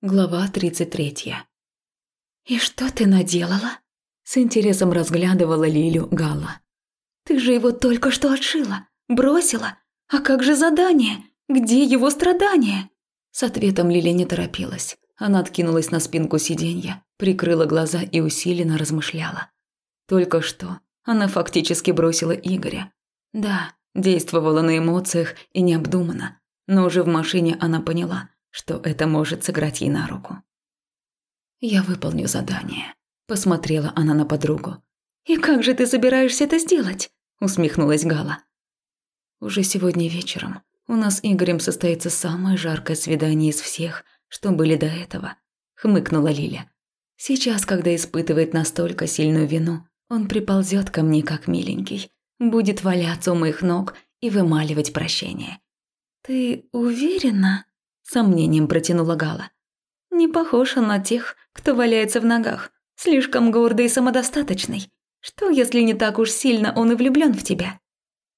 Глава 33. «И что ты наделала?» С интересом разглядывала Лилю Гала. «Ты же его только что отшила, бросила. А как же задание? Где его страдания?» С ответом Лиля не торопилась. Она откинулась на спинку сиденья, прикрыла глаза и усиленно размышляла. Только что она фактически бросила Игоря. Да, действовала на эмоциях и необдуманно, но уже в машине она поняла – что это может сыграть ей на руку. «Я выполню задание», – посмотрела она на подругу. «И как же ты собираешься это сделать?» – усмехнулась Гала. «Уже сегодня вечером у нас с Игорем состоится самое жаркое свидание из всех, что были до этого», – хмыкнула Лиля. «Сейчас, когда испытывает настолько сильную вину, он приползет ко мне как миленький, будет валяться у моих ног и вымаливать прощение». «Ты уверена?» Сомнением протянула Гала. Не похож он на тех, кто валяется в ногах, слишком гордый и самодостаточный. Что, если не так уж сильно он и влюблен в тебя?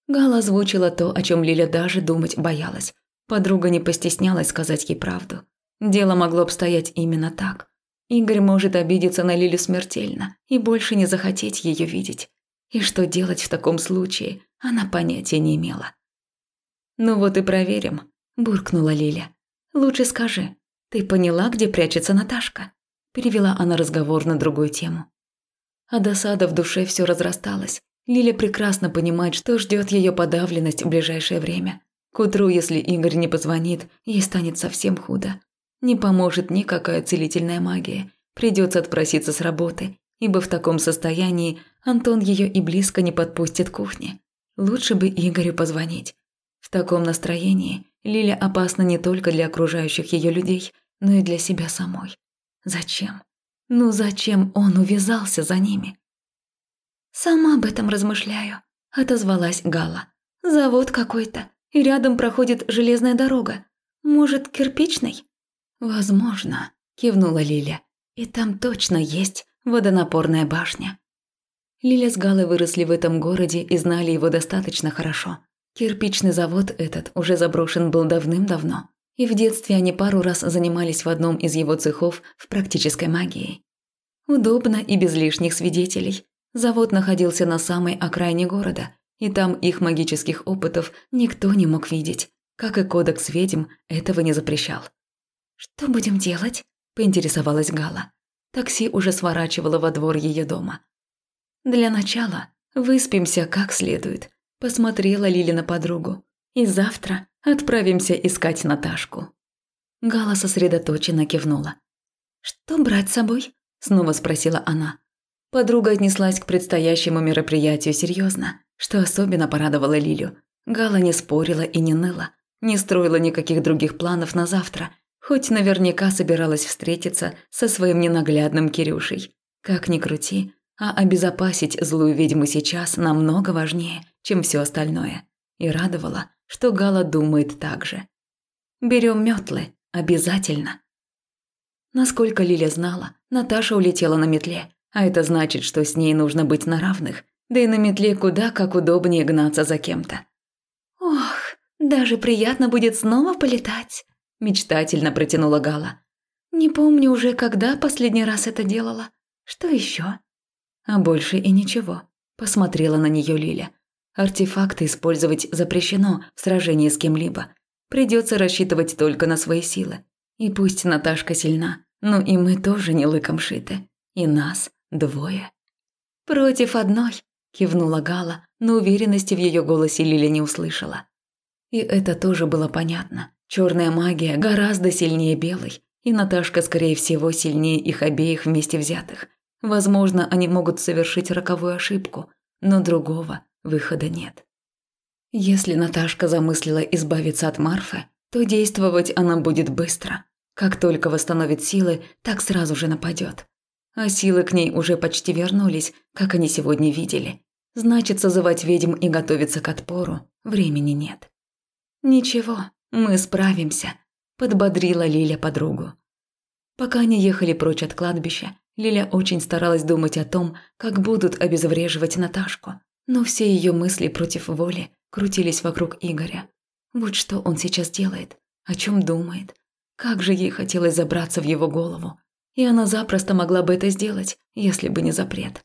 Гала озвучила то, о чем Лиля даже думать боялась. Подруга не постеснялась сказать ей правду. Дело могло обстоять именно так. Игорь может обидеться на Лилю смертельно и больше не захотеть ее видеть. И что делать в таком случае, она понятия не имела. «Ну вот и проверим», – буркнула Лиля. Лучше скажи, ты поняла, где прячется Наташка?» Перевела она разговор на другую тему. А досада в душе все разрасталась. Лиля прекрасно понимает, что ждет ее подавленность в ближайшее время. К утру, если Игорь не позвонит, ей станет совсем худо. Не поможет никакая целительная магия. Придется отпроситься с работы, ибо в таком состоянии Антон ее и близко не подпустит к кухне. Лучше бы Игорю позвонить. В таком настроении Лиля опасна не только для окружающих ее людей, но и для себя самой. Зачем? Ну зачем он увязался за ними? «Сама об этом размышляю», – отозвалась Гала. «Завод какой-то, и рядом проходит железная дорога. Может, кирпичный?» «Возможно», – кивнула Лиля. «И там точно есть водонапорная башня». Лиля с Галой выросли в этом городе и знали его достаточно хорошо – Кирпичный завод этот уже заброшен был давным-давно, и в детстве они пару раз занимались в одном из его цехов в практической магии. Удобно и без лишних свидетелей. Завод находился на самой окраине города, и там их магических опытов никто не мог видеть, как и кодекс ведьм этого не запрещал. «Что будем делать?» – поинтересовалась Гала. Такси уже сворачивало во двор ее дома. «Для начала выспимся как следует», Посмотрела Лили на подругу. «И завтра отправимся искать Наташку». Гала сосредоточенно кивнула. «Что брать с собой?» – снова спросила она. Подруга отнеслась к предстоящему мероприятию серьезно, что особенно порадовало Лилю. Гала не спорила и не ныла, не строила никаких других планов на завтра, хоть наверняка собиралась встретиться со своим ненаглядным Кирюшей. Как ни крути, а обезопасить злую ведьму сейчас намного важнее, чем все остальное. И радовало, что Гала думает так же. Берем метлы, обязательно. Насколько Лиля знала, Наташа улетела на метле, а это значит, что с ней нужно быть на равных, да и на метле куда как удобнее гнаться за кем-то. «Ох, даже приятно будет снова полетать», – мечтательно протянула Гала. «Не помню уже, когда последний раз это делала. Что еще? А больше и ничего. Посмотрела на нее Лиля. Артефакты использовать запрещено в сражении с кем-либо. Придется рассчитывать только на свои силы. И пусть Наташка сильна, но и мы тоже не лыком шиты. И нас двое. «Против одной», – кивнула Гала, но уверенности в ее голосе Лиля не услышала. И это тоже было понятно. Черная магия гораздо сильнее белой, и Наташка, скорее всего, сильнее их обеих вместе взятых – Возможно, они могут совершить роковую ошибку, но другого выхода нет. Если Наташка замыслила избавиться от Марфы, то действовать она будет быстро. Как только восстановит силы, так сразу же нападет. А силы к ней уже почти вернулись, как они сегодня видели. Значит, созывать ведьм и готовиться к отпору времени нет. «Ничего, мы справимся», – подбодрила Лиля подругу. Пока они ехали прочь от кладбища, Лиля очень старалась думать о том, как будут обезвреживать Наташку, но все ее мысли против воли крутились вокруг Игоря. Вот что он сейчас делает, о чем думает. Как же ей хотелось забраться в его голову. И она запросто могла бы это сделать, если бы не запрет.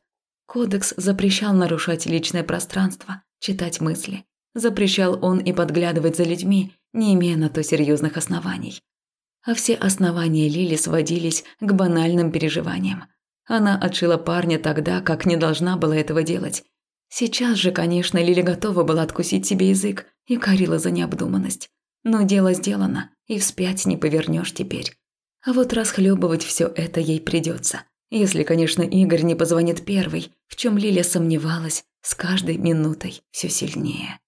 Кодекс запрещал нарушать личное пространство, читать мысли. Запрещал он и подглядывать за людьми, не имея на то серьезных оснований. А все основания Лили сводились к банальным переживаниям. Она отшила парня тогда, как не должна была этого делать. Сейчас же, конечно, Лили готова была откусить себе язык и корила за необдуманность. Но дело сделано, и вспять не повернешь теперь. А вот расхлебывать все это ей придется. Если, конечно, Игорь не позвонит первый, в чем Лиля сомневалась с каждой минутой все сильнее.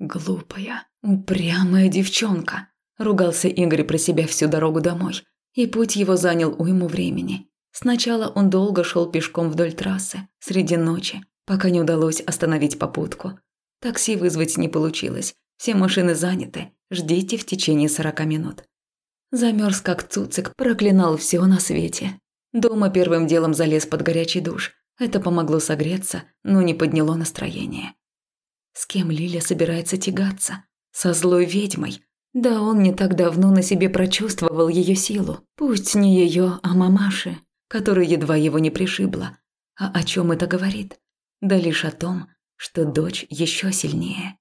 «Глупая, упрямая девчонка», – ругался Игорь про себя всю дорогу домой. И путь его занял уйму времени. Сначала он долго шел пешком вдоль трассы, среди ночи, пока не удалось остановить попутку. Такси вызвать не получилось, все машины заняты, ждите в течение сорока минут. Замерз как цуцик, проклинал все на свете. Дома первым делом залез под горячий душ. Это помогло согреться, но не подняло настроение. С кем Лиля собирается тягаться? Со злой ведьмой? Да он не так давно на себе прочувствовал ее силу. Пусть не ее, а мамаши, которая едва его не пришибла. А о чем это говорит? Да лишь о том, что дочь еще сильнее.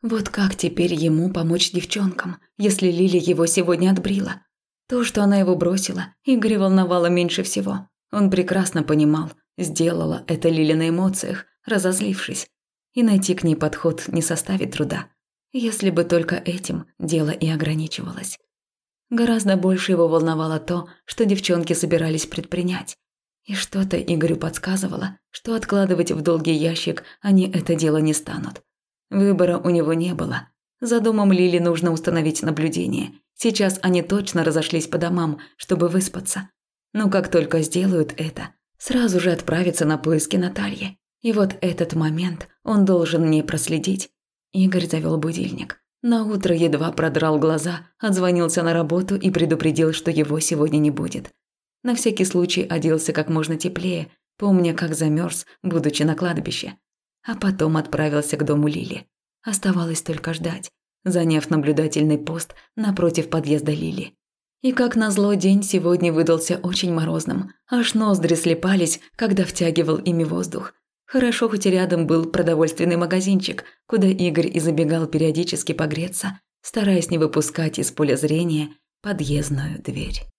Вот как теперь ему помочь девчонкам, если Лили его сегодня отбрила? То, что она его бросила, Игоря волновало меньше всего. Он прекрасно понимал, сделала это Лили на эмоциях, разозлившись. И найти к ней подход не составит труда. Если бы только этим дело и ограничивалось. Гораздо больше его волновало то, что девчонки собирались предпринять. И что-то Игорю подсказывало, что откладывать в долгий ящик они это дело не станут. Выбора у него не было. За домом Лили нужно установить наблюдение. Сейчас они точно разошлись по домам, чтобы выспаться. Но как только сделают это, сразу же отправятся на поиски Натальи. И вот этот момент он должен не проследить. Игорь завел будильник. На утро едва продрал глаза, отзвонился на работу и предупредил, что его сегодня не будет. На всякий случай оделся как можно теплее, помня, как замерз, будучи на кладбище а потом отправился к дому Лили. Оставалось только ждать, заняв наблюдательный пост напротив подъезда Лили. И как назло, день сегодня выдался очень морозным, аж ноздри слепались, когда втягивал ими воздух. Хорошо, хоть рядом был продовольственный магазинчик, куда Игорь и забегал периодически погреться, стараясь не выпускать из поля зрения подъездную дверь.